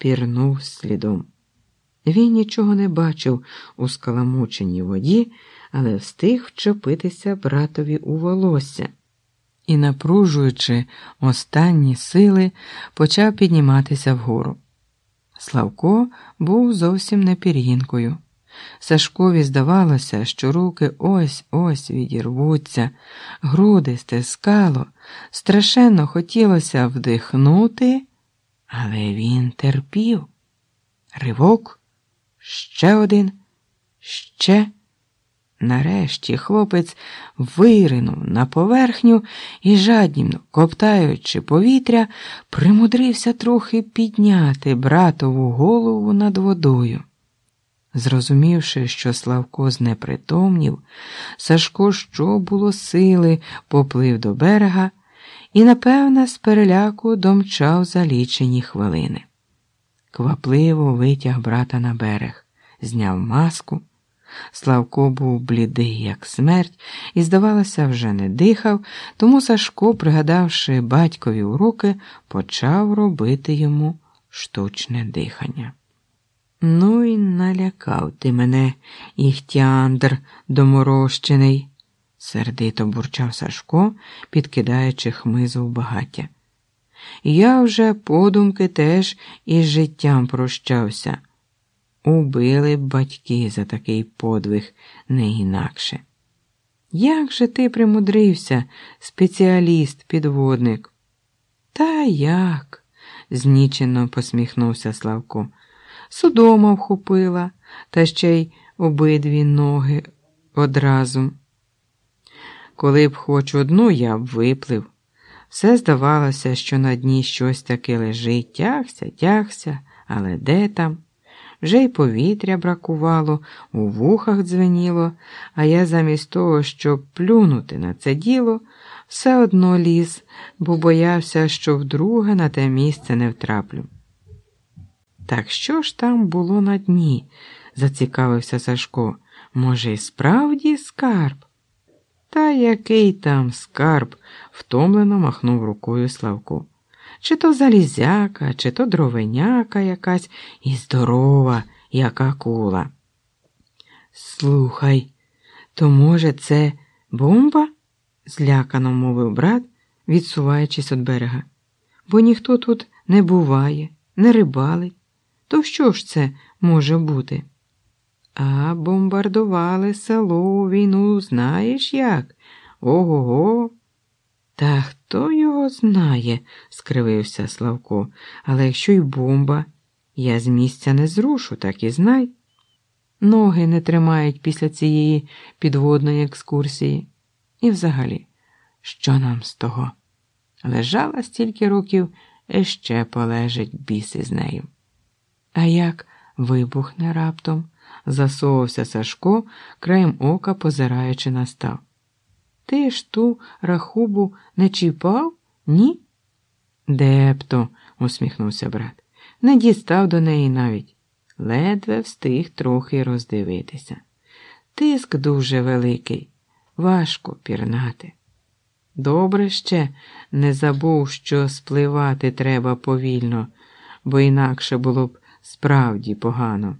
пірнув слідом. Він нічого не бачив у скаламученій воді, але встиг вчепитися братові у волосся і, напружуючи останні сили, почав підніматися вгору. Славко був зовсім не пір'їнкою. Сашкові здавалося, що руки ось ось відірвуться, груди стискало, страшенно хотілося вдихнути, але він терпів. Ривок, ще один, ще. Нарешті хлопець виринув на поверхню і, жадібно коптаючи повітря, примудрився трохи підняти братову голову над водою. Зрозумівши, що Славко знепритомнів, Сашко, що було сили, поплив до берега і, напевне, з переляку домчав за лічені хвилини. Квапливо витяг брата на берег, зняв маску. Славко був блідий, як смерть, і, здавалося, вже не дихав, тому Сашко, пригадавши батькові уроки, почав робити йому штучне дихання. Ну і налякав ти мене, Іхтяндр доморощений, сердито бурчав Сашко, підкидаючи хмизу в багаття. Я вже подумки теж із життям прощався. Убили б батьки за такий подвиг не інакше. Як же ти примудрився, спеціаліст, підводник? Та як? знічено посміхнувся Славко. Судома вхопила, та ще й обидві ноги одразу. Коли б хоч одну я б виплив, все здавалося, що на дні щось таке лежить, тягся, тягся, але де там? Вже й повітря бракувало, у вухах дзвеніло, а я замість того, щоб плюнути на це діло, все одно ліз, бо боявся, що вдруге на те місце не втраплю. Так що ж там було на дні? зацікавився Сашко. Може, і справді скарб? Та який там скарб? втомлено махнув рукою Славко. Чи то залізяка, чи то дровеняка якась і здорова, як акула. Слухай, то, може, це бомба? злякано мовив брат, відсуваючись від берега. Бо ніхто тут не буває, не рибалить. То що ж це може бути? А бомбардували село у війну, знаєш як? Ого. го Та хто його знає, скривився Славко, але якщо й бомба, я з місця не зрушу, так і знай. Ноги не тримають після цієї підводної екскурсії. І взагалі, що нам з того? Лежала стільки років, і ще полежить біси з нею. А як вибухне раптом, засовався Сашко, краєм ока позираючи на став. Ти ж ту рахубу не чіпав? Ні? Дебто, усміхнувся брат, не дістав до неї навіть. Ледве встиг трохи роздивитися. Тиск дуже великий, важко пірнати. Добре ще не забув, що спливати треба повільно, бо інакше було б справді погано.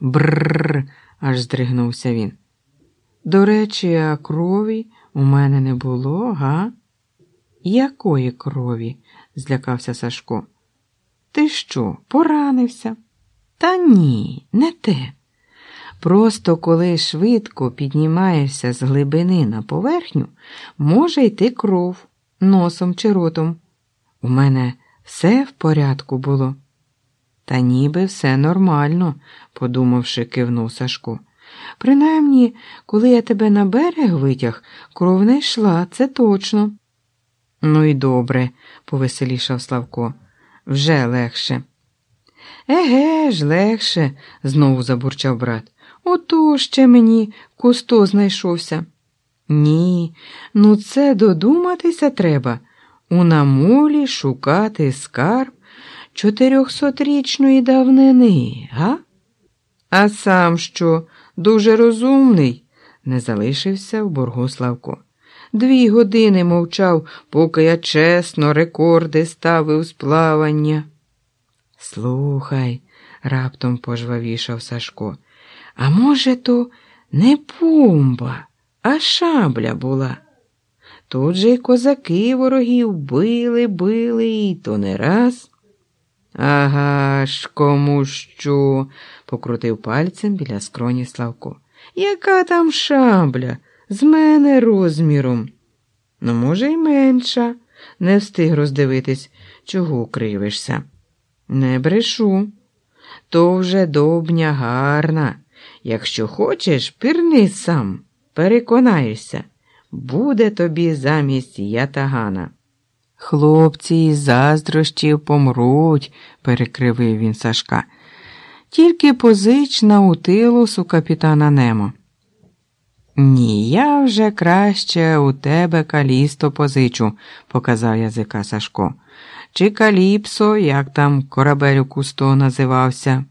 Бррр, аж здригнувся він. До речі, а крові у мене не було, га? Якої крові? злякався Сашко. Ти що, поранився? Та ні, не те. Просто коли швидко піднімаєшся з глибини на поверхню, може йти кров носом чи ротом. У мене все в порядку було. Та ніби все нормально, подумавши, кивнув Сашко. Принаймні, коли я тебе на берег витяг, кров не йшла, це точно. Ну і добре, повеселішав Славко. Вже легше. Еге ж, легше, знову забурчав брат. Ото ще мені кусто знайшовся. Ні, ну це додуматися треба. У намолі шукати скарб чотирьохсотрічної давнини, га? А сам що, дуже розумний, не залишився в боргу Славко. Дві години мовчав, поки я чесно рекорди ставив з плавання. Слухай, раптом пожвавішав Сашко. А може, то не пумба, а шабля була. Тут же й козаки ворогів били, били, і то не раз. Ага ж, кому що, покрутив пальцем біля скроні Славко. Яка там шабля? З мене розміром. Ну, може, й менша. Не встиг роздивитись, чого кривишся. Не брешу. То вже добня гарна. Якщо хочеш, пірни сам, переконаєшся, буде тобі замість ятагана. Хлопці із заздрощів помруть, перекривив він Сашка. Тільки позич на утилус у капітана Немо. Ні, я вже краще у тебе калісто позичу, показав язика Сашко. Чи каліпсо, як там корабель у кусто називався.